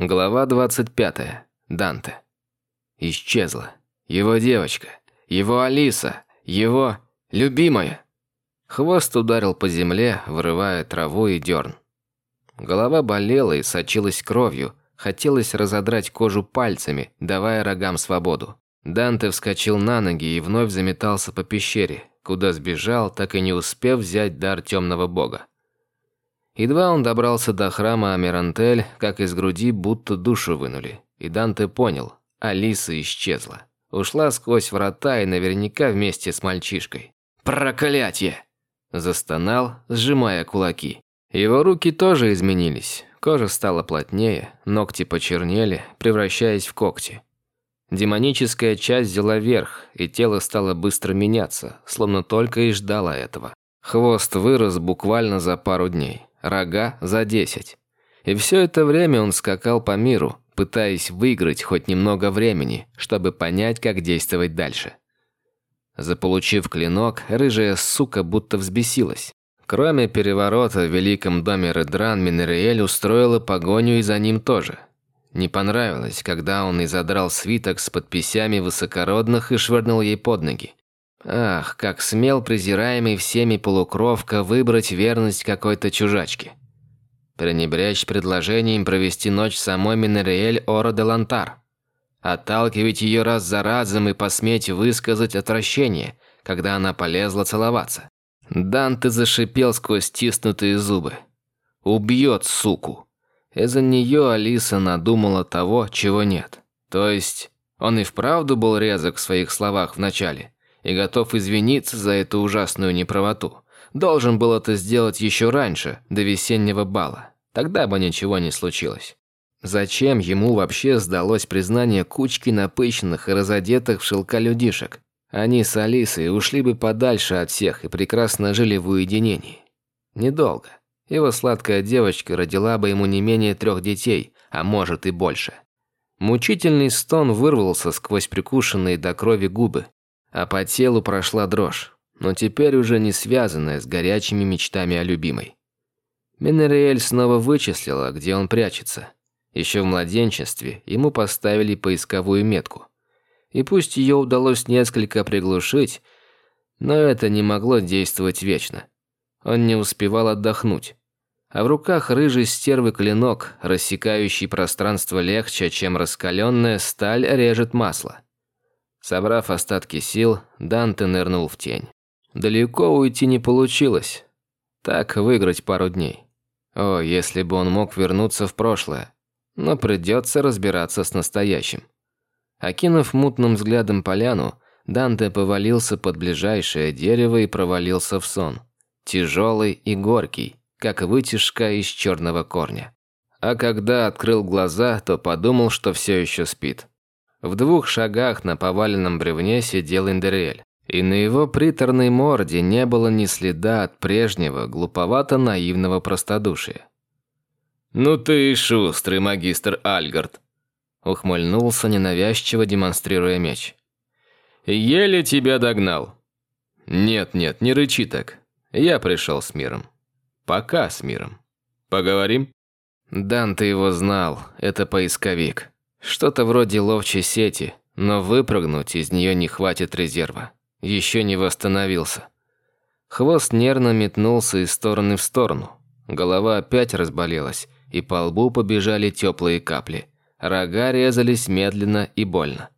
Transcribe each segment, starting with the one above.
Глава 25. Данте. Исчезла. Его девочка. Его Алиса. Его любимая. Хвост ударил по земле, вырывая траву и дерн. Голова болела и сочилась кровью. Хотелось разодрать кожу пальцами, давая рогам свободу. Данте вскочил на ноги и вновь заметался по пещере, куда сбежал, так и не успев взять дар темного бога. Едва он добрался до храма Амирантель, как из груди будто душу вынули. И Данте понял, Алиса исчезла. Ушла сквозь врата и наверняка вместе с мальчишкой. «Проклятье!» Застонал, сжимая кулаки. Его руки тоже изменились. Кожа стала плотнее, ногти почернели, превращаясь в когти. Демоническая часть взяла верх, и тело стало быстро меняться, словно только и ждало этого. Хвост вырос буквально за пару дней рога за десять. И все это время он скакал по миру, пытаясь выиграть хоть немного времени, чтобы понять, как действовать дальше. Заполучив клинок, рыжая сука будто взбесилась. Кроме переворота в великом доме Редран, Минериэль устроила погоню и за ним тоже. Не понравилось, когда он изодрал свиток с подписями высокородных и швырнул ей под ноги. Ах, как смел презираемый всеми полукровка выбрать верность какой-то чужачке. Пренебречь предложением провести ночь самой Минериэль Ора де Лантар. Отталкивать ее раз за разом и посметь высказать отвращение, когда она полезла целоваться. Данте зашипел сквозь стиснутые зубы. «Убьет, суку!» Из-за нее Алиса надумала того, чего нет. То есть, он и вправду был резок в своих словах вначале – и готов извиниться за эту ужасную неправоту. Должен был это сделать еще раньше, до весеннего бала. Тогда бы ничего не случилось. Зачем ему вообще сдалось признание кучки напыщенных и разодетых в шелка людишек? Они с Алисой ушли бы подальше от всех и прекрасно жили в уединении. Недолго. Его сладкая девочка родила бы ему не менее трех детей, а может и больше. Мучительный стон вырвался сквозь прикушенные до крови губы а по телу прошла дрожь, но теперь уже не связанная с горячими мечтами о любимой. Минериэль снова вычислила, где он прячется. Еще в младенчестве ему поставили поисковую метку. И пусть ее удалось несколько приглушить, но это не могло действовать вечно. Он не успевал отдохнуть. А в руках рыжий стервый клинок, рассекающий пространство легче, чем раскаленная сталь режет масло. Собрав остатки сил, Данте нырнул в тень. Далеко уйти не получилось. Так выиграть пару дней. О, если бы он мог вернуться в прошлое. Но придется разбираться с настоящим. Окинув мутным взглядом поляну, Данте повалился под ближайшее дерево и провалился в сон. Тяжелый и горький, как вытяжка из черного корня. А когда открыл глаза, то подумал, что все еще спит. В двух шагах на поваленном бревне сидел Индериэль. И на его приторной морде не было ни следа от прежнего, глуповато-наивного простодушия. «Ну ты и шустрый, магистр Альгард!» Ухмыльнулся ненавязчиво, демонстрируя меч. «Еле тебя догнал!» «Нет-нет, не рычи так. Я пришел с миром. Пока с миром. Поговорим?» Дан ты его знал, это поисковик. Что-то вроде ловчей сети, но выпрыгнуть из нее не хватит резерва. Еще не восстановился. Хвост нервно метнулся из стороны в сторону. Голова опять разболелась, и по лбу побежали теплые капли. Рога резались медленно и больно.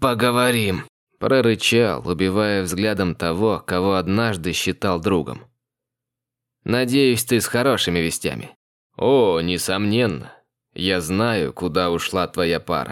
«Поговорим!» – прорычал, убивая взглядом того, кого однажды считал другом. «Надеюсь, ты с хорошими вестями». «О, несомненно. Я знаю, куда ушла твоя пара.